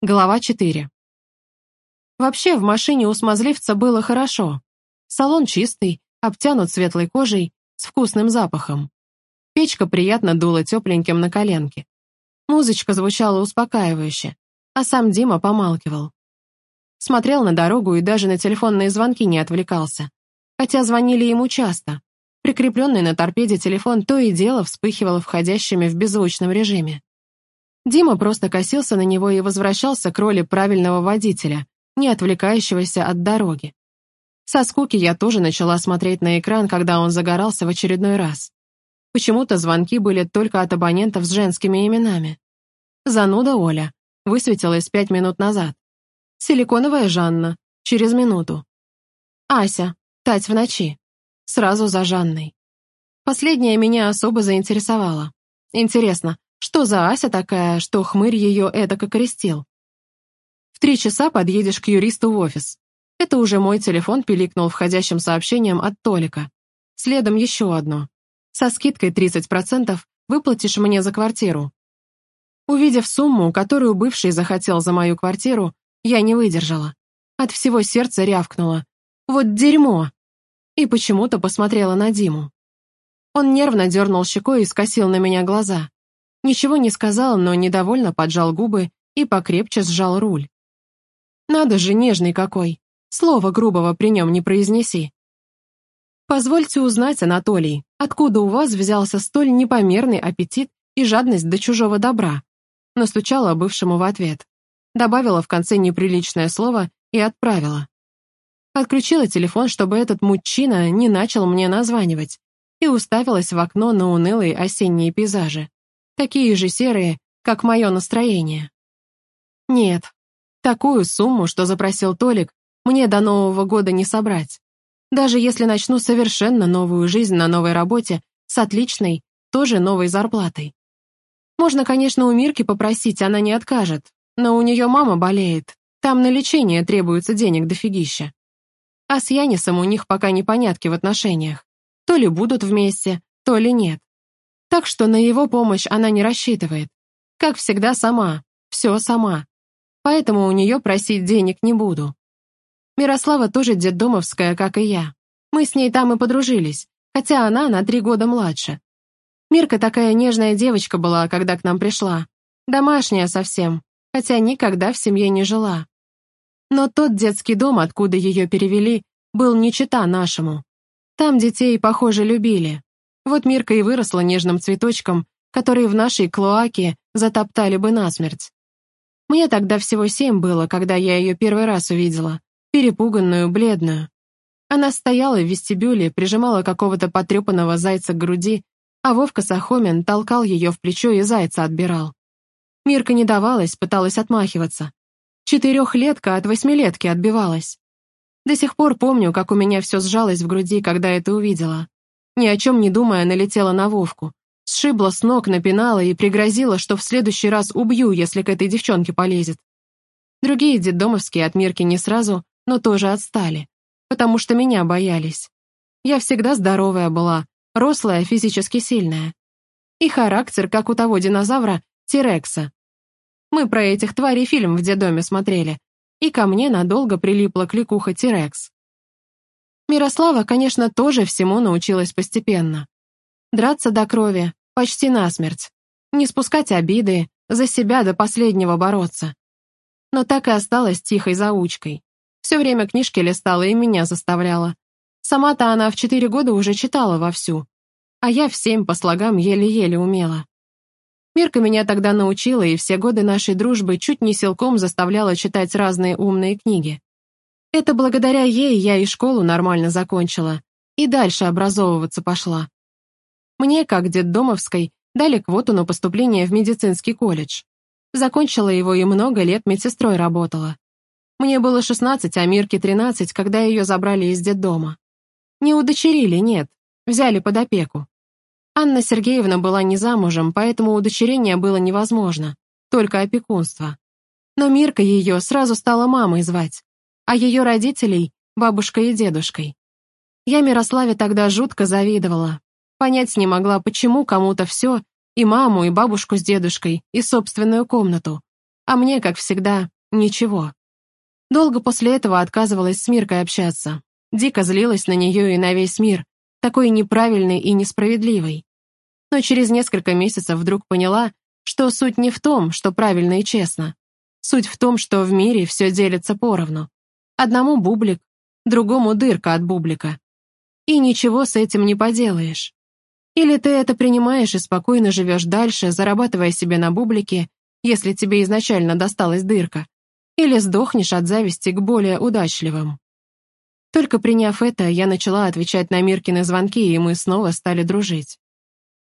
Глава 4. Вообще, в машине у смазливца было хорошо. Салон чистый, обтянут светлой кожей, с вкусным запахом. Печка приятно дула тепленьким на коленке. Музычка звучала успокаивающе, а сам Дима помалкивал. Смотрел на дорогу и даже на телефонные звонки не отвлекался. Хотя звонили ему часто. Прикрепленный на торпеде телефон то и дело вспыхивал входящими в беззвучном режиме. Дима просто косился на него и возвращался к роли правильного водителя, не отвлекающегося от дороги. Со скуки я тоже начала смотреть на экран, когда он загорался в очередной раз. Почему-то звонки были только от абонентов с женскими именами. Зануда Оля высветилась пять минут назад. Силиконовая Жанна через минуту. Ася, Тать в ночи. Сразу за Жанной. Последняя меня особо заинтересовала. Интересно, что за Ася такая, что хмырь ее эдак окрестил? В три часа подъедешь к юристу в офис. Это уже мой телефон пиликнул входящим сообщением от Толика. Следом еще одно. Со скидкой 30% выплатишь мне за квартиру. Увидев сумму, которую бывший захотел за мою квартиру, я не выдержала. От всего сердца рявкнула. Вот дерьмо! И почему-то посмотрела на Диму. Он нервно дернул щекой и скосил на меня глаза. Ничего не сказал, но недовольно поджал губы и покрепче сжал руль. Надо же, нежный какой. Слова грубого при нем не произнеси. Позвольте узнать, Анатолий, откуда у вас взялся столь непомерный аппетит и жадность до чужого добра? Настучала бывшему в ответ. Добавила в конце неприличное слово и отправила. Отключила телефон, чтобы этот мужчина не начал мне названивать, и уставилась в окно на унылые осенние пейзажи такие же серые, как мое настроение. Нет, такую сумму, что запросил Толик, мне до Нового года не собрать. Даже если начну совершенно новую жизнь на новой работе с отличной, тоже новой зарплатой. Можно, конечно, у Мирки попросить, она не откажет, но у нее мама болеет, там на лечение требуется денег дофигища. А с Янисом у них пока непонятки в отношениях. То ли будут вместе, то ли нет. Так что на его помощь она не рассчитывает. Как всегда, сама. Все сама. Поэтому у нее просить денег не буду. Мирослава тоже детдомовская, как и я. Мы с ней там и подружились, хотя она на три года младше. Мирка такая нежная девочка была, когда к нам пришла. Домашняя совсем, хотя никогда в семье не жила. Но тот детский дом, откуда ее перевели, был не чета нашему. Там детей, похоже, любили. Вот Мирка и выросла нежным цветочком, который в нашей клоаке затоптали бы насмерть. Мне тогда всего семь было, когда я ее первый раз увидела, перепуганную, бледную. Она стояла в вестибюле, прижимала какого-то потрепанного зайца к груди, а Вовка Сахомин толкал ее в плечо и зайца отбирал. Мирка не давалась, пыталась отмахиваться. Четырехлетка от восьмилетки отбивалась. До сих пор помню, как у меня все сжалось в груди, когда это увидела. Ни о чем не думая, налетела на Вовку. Сшибла с ног, напинала и пригрозила, что в следующий раз убью, если к этой девчонке полезет. Другие детдомовские от Мирки не сразу, но тоже отстали, потому что меня боялись. Я всегда здоровая была, рослая, физически сильная. И характер, как у того динозавра, Тирекса. Мы про этих тварей фильм в детдоме смотрели, и ко мне надолго прилипла кликуха Тирекс. Мирослава, конечно, тоже всему научилась постепенно. Драться до крови, почти насмерть. Не спускать обиды, за себя до последнего бороться. Но так и осталась тихой заучкой. Все время книжки листала и меня заставляла. Сама-то она в четыре года уже читала вовсю, а я в семь по слогам еле-еле умела. Мирка меня тогда научила, и все годы нашей дружбы чуть не силком заставляла читать разные умные книги. Это благодаря ей я и школу нормально закончила, и дальше образовываться пошла. Мне, как детдомовской, дали квоту на поступление в медицинский колледж. Закончила его и много лет медсестрой работала. Мне было 16, а Мирке 13, когда ее забрали из детдома. Не удочерили, нет, взяли под опеку. Анна Сергеевна была не замужем, поэтому удочерение было невозможно, только опекунство. Но Мирка ее сразу стала мамой звать а ее родителей — бабушкой и дедушкой. Я Мирославе тогда жутко завидовала. Понять не могла, почему кому-то все, и маму, и бабушку с дедушкой, и собственную комнату, а мне, как всегда, ничего. Долго после этого отказывалась с Миркой общаться. Дико злилась на нее и на весь мир, такой неправильный и несправедливый. Но через несколько месяцев вдруг поняла, что суть не в том, что правильно и честно. Суть в том, что в мире все делится поровну. Одному бублик, другому дырка от бублика. И ничего с этим не поделаешь. Или ты это принимаешь и спокойно живешь дальше, зарабатывая себе на бублике, если тебе изначально досталась дырка, или сдохнешь от зависти к более удачливым. Только приняв это, я начала отвечать на Миркины звонки, и мы снова стали дружить.